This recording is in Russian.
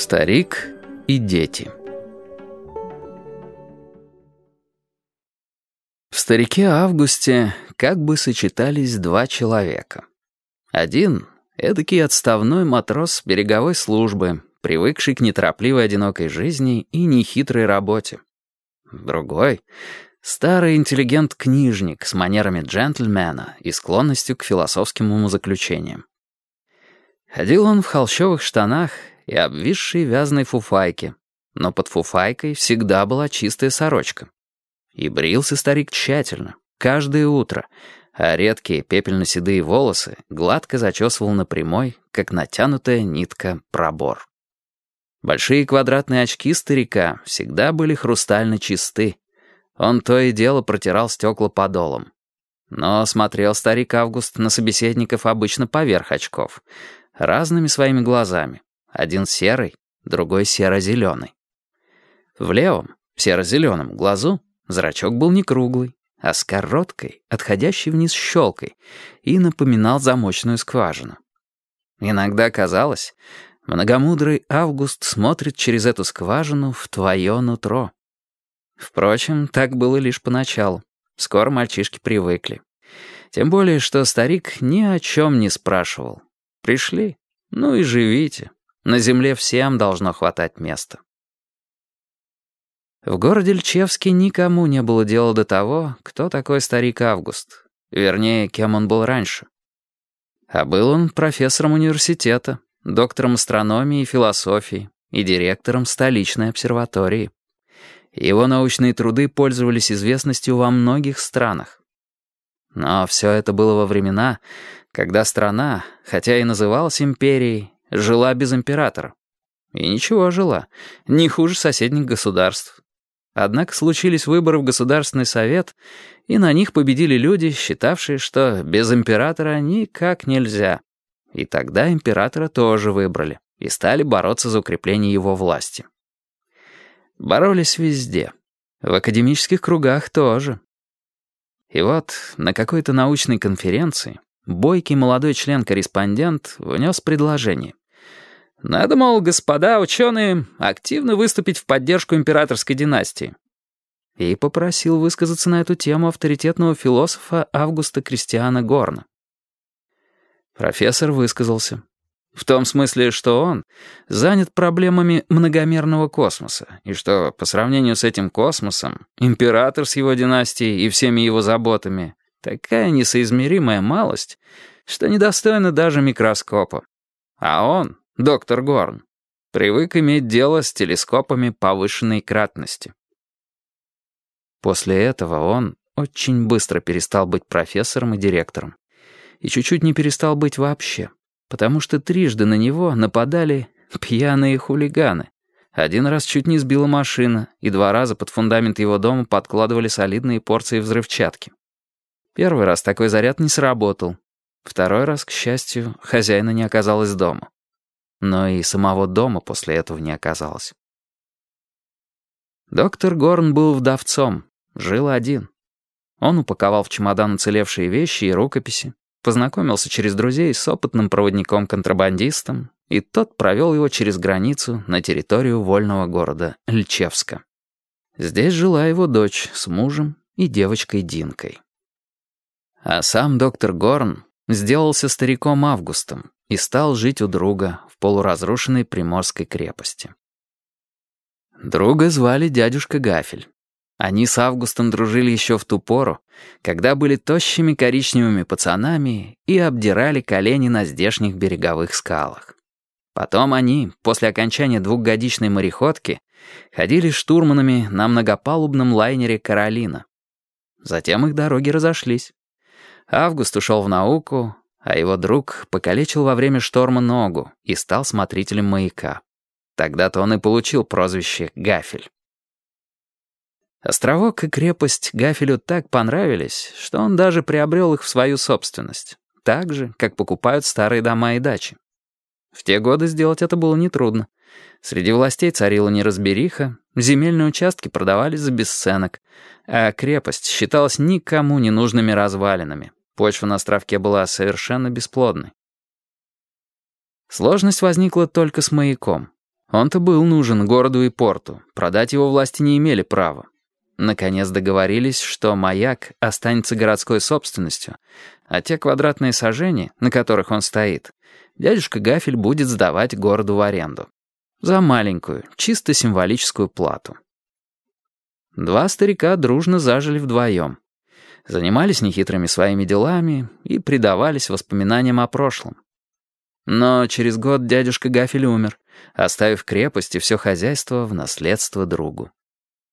Старик и дети В старике Августе как бы сочетались два человека. Один — эдакий отставной матрос береговой службы, привыкший к неторопливой одинокой жизни и нехитрой работе. Другой — старый интеллигент-книжник с манерами джентльмена и склонностью к философским умозаключениям. Ходил он в холщовых штанах и обвисшей вязаной фуфайке, но под фуфайкой всегда была чистая сорочка. И брился старик тщательно, каждое утро, а редкие пепельно-седые волосы гладко зачесывал на прямой, как натянутая нитка, пробор. Большие квадратные очки старика всегда были хрустально чисты. Он то и дело протирал стекла подолом. Но смотрел старик Август на собеседников обычно поверх очков, разными своими глазами. Один серый, другой серо-зеленый. В левом, серо-зеленом глазу зрачок был не круглый, а с короткой, отходящей вниз щелкой, и напоминал замочную скважину. Иногда казалось, многомудрый Август смотрит через эту скважину в твое нутро. Впрочем, так было лишь поначалу. Скоро мальчишки привыкли. Тем более, что старик ни о чем не спрашивал. Пришли, ну и живите. На земле всем должно хватать места. В городе Льчевске никому не было дела до того, кто такой старик Август. Вернее, кем он был раньше. А был он профессором университета, доктором астрономии и философии и директором столичной обсерватории. Его научные труды пользовались известностью во многих странах. Но все это было во времена, когда страна, хотя и называлась империей, жила без императора. И ничего жила, не хуже соседних государств. Однако случились выборы в Государственный совет, и на них победили люди, считавшие, что без императора никак нельзя. И тогда императора тоже выбрали и стали бороться за укрепление его власти. Боролись везде. В академических кругах тоже. И вот на какой-то научной конференции бойкий молодой член-корреспондент внес предложение. Надо, мол, господа ученые, активно выступить в поддержку императорской династии. И попросил высказаться на эту тему авторитетного философа Августа Кристиана Горна. Профессор высказался. В том смысле, что он занят проблемами многомерного космоса, и что, по сравнению с этим космосом, император с его династией и всеми его заботами — такая несоизмеримая малость, что недостойна даже микроскопа. А он, доктор Горн, привык иметь дело с телескопами повышенной кратности. После этого он очень быстро перестал быть профессором и директором. И чуть-чуть не перестал быть вообще, потому что трижды на него нападали пьяные хулиганы. Один раз чуть не сбила машина, и два раза под фундамент его дома подкладывали солидные порции взрывчатки. Первый раз такой заряд не сработал. Второй раз, к счастью, хозяина не оказалось дома но и самого дома после этого не оказалось. Доктор Горн был вдовцом, жил один. Он упаковал в чемодан уцелевшие вещи и рукописи, познакомился через друзей с опытным проводником-контрабандистом, и тот провел его через границу на территорию вольного города Льчевска. Здесь жила его дочь с мужем и девочкой Динкой. А сам доктор Горн сделался стариком Августом и стал жить у друга в полуразрушенной Приморской крепости. Друга звали дядюшка Гафель. Они с Августом дружили еще в ту пору, когда были тощими коричневыми пацанами и обдирали колени на здешних береговых скалах. Потом они, после окончания двухгодичной мореходки, ходили штурманами на многопалубном лайнере «Каролина». Затем их дороги разошлись. Август ушел в науку, а его друг покалечил во время шторма ногу и стал смотрителем маяка. Тогда-то он и получил прозвище «Гафель». Островок и крепость Гафелю так понравились, что он даже приобрел их в свою собственность, так же, как покупают старые дома и дачи. В те годы сделать это было нетрудно. Среди властей царила неразбериха, земельные участки продавались за бесценок, а крепость считалась никому не нужными развалинами, Почва на островке была совершенно бесплодной. Сложность возникла только с маяком. Он-то был нужен городу и порту, продать его власти не имели права. Наконец договорились, что маяк останется городской собственностью, а те квадратные сажения, на которых он стоит, дядюшка Гафель будет сдавать городу в аренду. За маленькую, чисто символическую плату. Два старика дружно зажили вдвоем. Занимались нехитрыми своими делами и предавались воспоминаниям о прошлом. Но через год дядюшка Гафель умер, оставив крепость и все хозяйство в наследство другу.